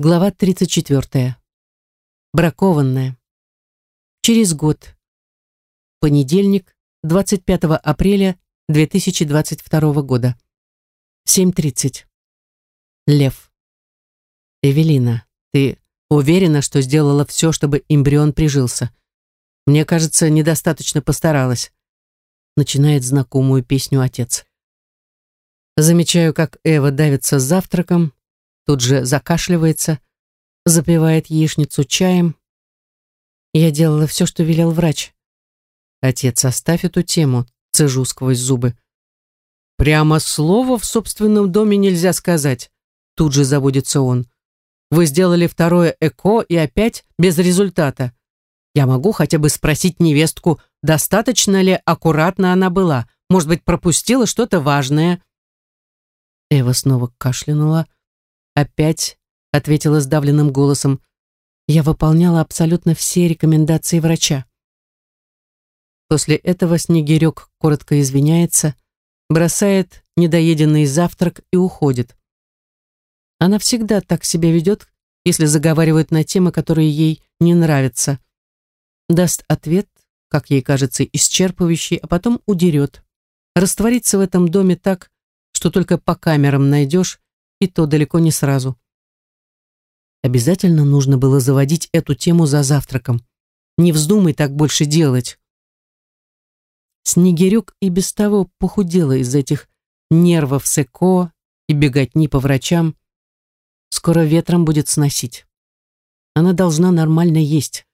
Глава 34. Бракованная. Через год. Понедельник, 25 апреля 2022 года. 7.30. Лев. Эвелина, ты уверена, что сделала все, чтобы эмбрион прижился? Мне кажется, недостаточно постаралась. Начинает знакомую песню отец. Замечаю, как Эва давится завтраком, тут же закашливается, запивает яичницу чаем. Я делала все, что велел врач. Отец, оставь эту тему, цежу сквозь зубы. Прямо слова в собственном доме нельзя сказать. Тут же заводится он. Вы сделали второе ЭКО и опять без результата. Я могу хотя бы спросить невестку, достаточно ли аккуратно она была. Может быть, пропустила что-то важное. Эва снова кашлянула, «Опять», — ответила сдавленным голосом, «я выполняла абсолютно все рекомендации врача». После этого Снегирек коротко извиняется, бросает недоеденный завтрак и уходит. Она всегда так себя ведет, если заговаривают на темы, которые ей не нравятся. Даст ответ, как ей кажется, исчерпывающий, а потом удерет. Растворится в этом доме так, что только по камерам найдешь, и то далеко не сразу. Обязательно нужно было заводить эту тему за завтраком. Не вздумай так больше делать. Снегирюк и без того похудела из этих нервов с эко и беготни по врачам. Скоро ветром будет сносить. Она должна нормально есть.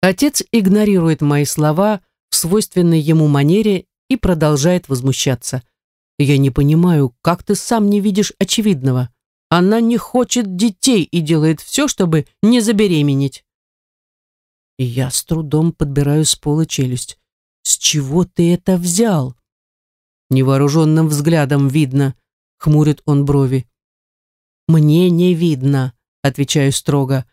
Отец игнорирует мои слова в свойственной ему манере и продолжает возмущаться – я не понимаю, как ты сам не видишь очевидного. Она не хочет детей и делает все, чтобы не забеременеть. Я с трудом подбираю с пола челюсть. С чего ты это взял? Невооруженным взглядом видно, хмурит он брови. Мне не видно, отвечаю строго.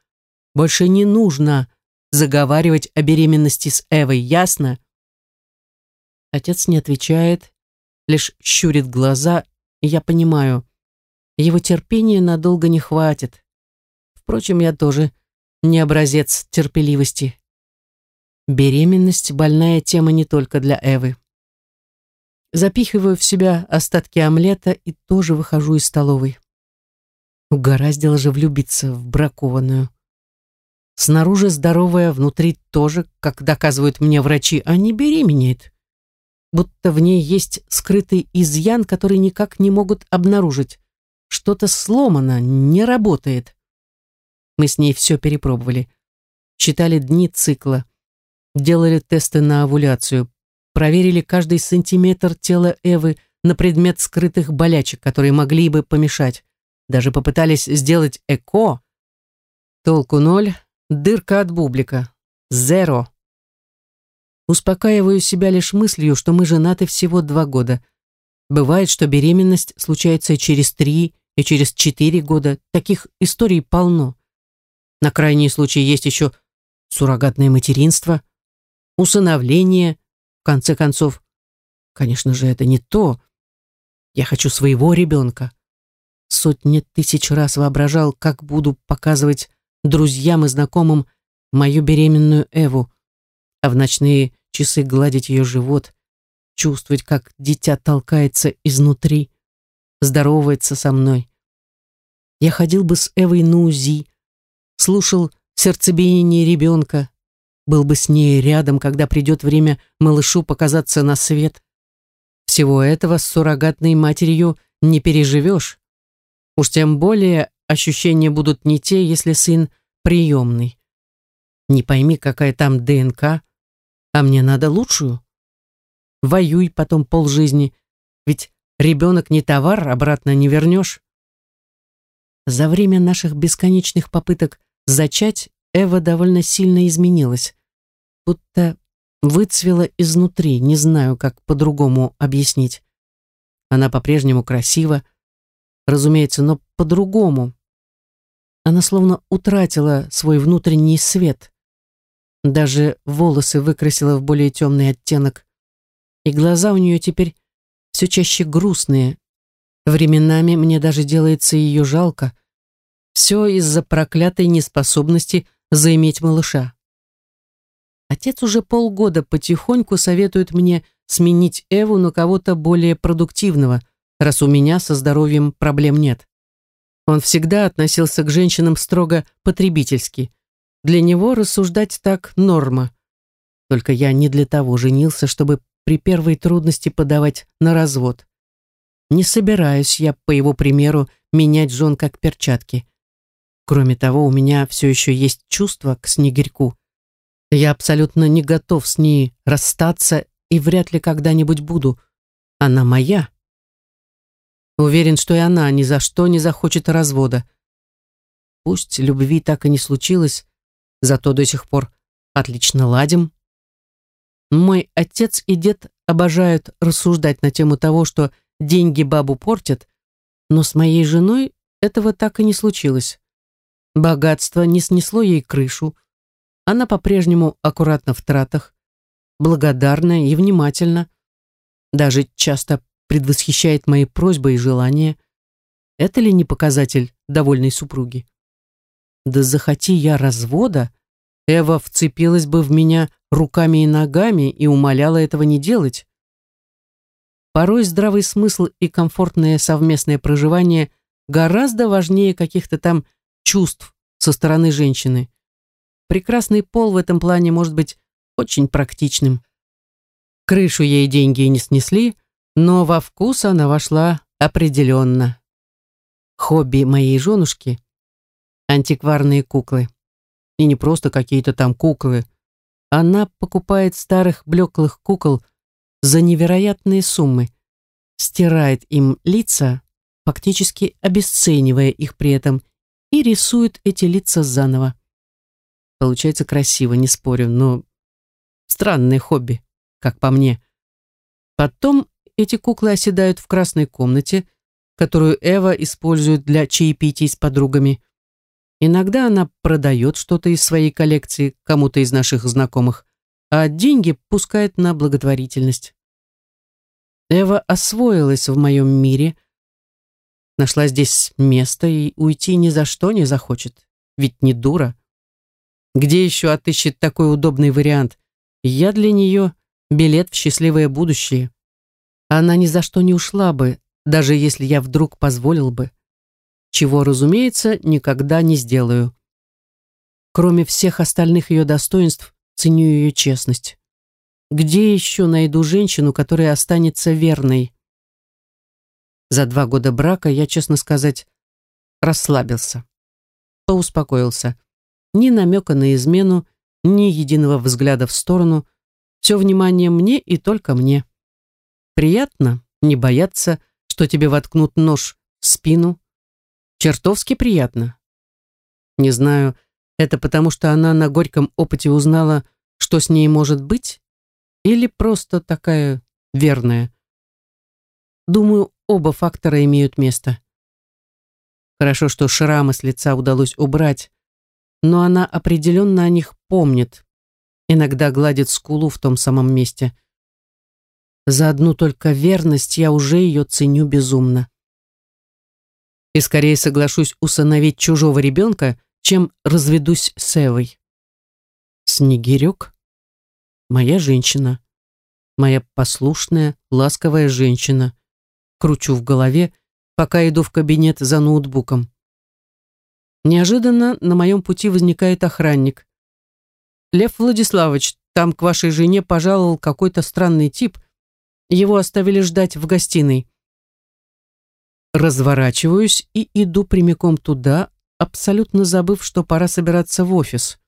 Больше не нужно заговаривать о беременности с Эвой, ясно? Отец не отвечает, лишь щурит глаза, и я понимаю, его терпения надолго не хватит. Впрочем, я тоже не образец терпеливости. Беременность – больная тема не только для Эвы. Запихиваю в себя остатки омлета и тоже выхожу из столовой. Угораздило же влюбиться в бракованную. Снаружи здоровая, внутри тоже, как доказывают мне врачи, а не беременеет будто в ней есть скрытый изъян, который никак не могут обнаружить. Что-то сломано, не работает. Мы с ней все перепробовали. Считали дни цикла, делали тесты на овуляцию, проверили каждый сантиметр тела Эвы на предмет скрытых болячек, которые могли бы помешать. Даже попытались сделать ЭКО. Толку ноль, дырка от бублика. Зеро. Успокаиваю себя лишь мыслью, что мы женаты всего два года. Бывает, что беременность случается через три и через четыре года. Таких историй полно. На крайний случай есть еще суррогатное материнство, усыновление, в конце концов. Конечно же, это не то. Я хочу своего ребенка. Сотни тысяч раз воображал, как буду показывать друзьям и знакомым мою беременную Эву, а в ночные часы гладить ее живот, чувствовать, как дитя толкается изнутри, здоровается со мной. Я ходил бы с Эвой на УЗИ, слушал сердцебиение ребенка, был бы с ней рядом, когда придет время малышу показаться на свет. Всего этого с суррогатной матерью не переживешь. Уж тем более ощущения будут не те, если сын приемный. Не пойми, какая там ДНК, а мне надо лучшую. Воюй потом полжизни, ведь ребенок не товар, обратно не вернешь. За время наших бесконечных попыток зачать Эва довольно сильно изменилась, будто выцвела изнутри, не знаю, как по-другому объяснить. Она по-прежнему красива, разумеется, но по-другому. Она словно утратила свой внутренний свет. Даже волосы выкрасила в более темный оттенок. И глаза у нее теперь все чаще грустные. Временами мне даже делается ее жалко. Все из-за проклятой неспособности заиметь малыша. Отец уже полгода потихоньку советует мне сменить Эву на кого-то более продуктивного, раз у меня со здоровьем проблем нет. Он всегда относился к женщинам строго потребительски. Для него рассуждать так норма. Только я не для того женился, чтобы при первой трудности подавать на развод. Не собираюсь я, по его примеру, менять жен как перчатки. Кроме того, у меня все еще есть чувство к Снегирьку. Я абсолютно не готов с ней расстаться и вряд ли когда-нибудь буду. Она моя. Уверен, что и она ни за что не захочет развода. Пусть любви так и не случилось, зато до сих пор отлично ладим. Мой отец и дед обожают рассуждать на тему того, что деньги бабу портят, но с моей женой этого так и не случилось. Богатство не снесло ей крышу. Она по-прежнему аккуратна в тратах, благодарна и внимательна. Даже часто предвосхищает мои просьбы и желания. Это ли не показатель довольной супруги? Да захоти я развода, Эва вцепилась бы в меня руками и ногами и умоляла этого не делать. Порой здравый смысл и комфортное совместное проживание гораздо важнее каких-то там чувств со стороны женщины. Прекрасный пол в этом плане может быть очень практичным. Крышу ей деньги не снесли, но во вкус она вошла определенно. Хобби моей женушки — антикварные куклы. И не просто какие-то там куклы. Она покупает старых блеклых кукол за невероятные суммы, стирает им лица, фактически обесценивая их при этом, и рисует эти лица заново. Получается красиво, не спорю, но странное хобби, как по мне. Потом эти куклы оседают в красной комнате, которую Эва использует для чаепитий с подругами. Иногда она продает что-то из своей коллекции кому-то из наших знакомых, а деньги пускает на благотворительность. Эва освоилась в моем мире, нашла здесь место и уйти ни за что не захочет, ведь не дура. Где еще отыщет такой удобный вариант? Я для нее билет в счастливое будущее. Она ни за что не ушла бы, даже если я вдруг позволил бы. Чего, разумеется, никогда не сделаю. Кроме всех остальных ее достоинств, ценю ее честность. Где еще найду женщину, которая останется верной? За два года брака я, честно сказать, расслабился. Поуспокоился. Ни намека на измену, ни единого взгляда в сторону. Все внимание мне и только мне. Приятно не бояться, что тебе воткнут нож в спину. Чертовски приятно. Не знаю, это потому что она на горьком опыте узнала, что с ней может быть? Или просто такая верная? Думаю, оба фактора имеют место. Хорошо, что шрамы с лица удалось убрать, но она определенно о них помнит. Иногда гладит скулу в том самом месте. За одну только верность я уже ее ценю безумно. И скорее соглашусь усыновить чужого ребенка, чем разведусь с Эвой. Снегирек — моя женщина. Моя послушная, ласковая женщина. Кручу в голове, пока иду в кабинет за ноутбуком. Неожиданно на моем пути возникает охранник. «Лев Владиславович, там к вашей жене пожаловал какой-то странный тип. Его оставили ждать в гостиной». Разворачиваюсь и иду прямиком туда, абсолютно забыв, что пора собираться в офис.